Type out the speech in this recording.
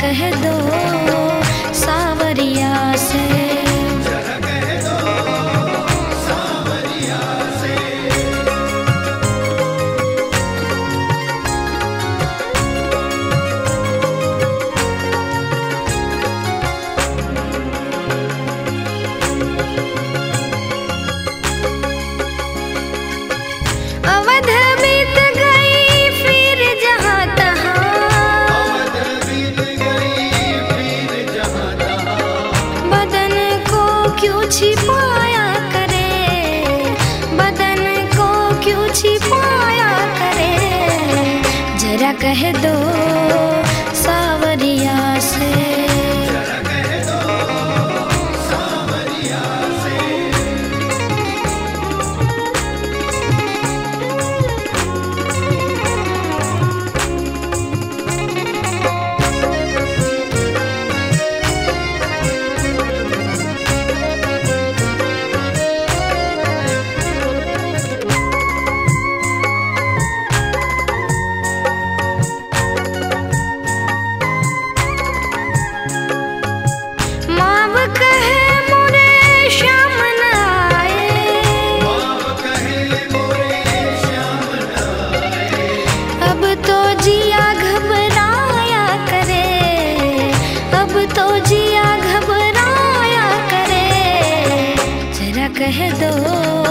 कह दो सावरिया से। अवध कह दो।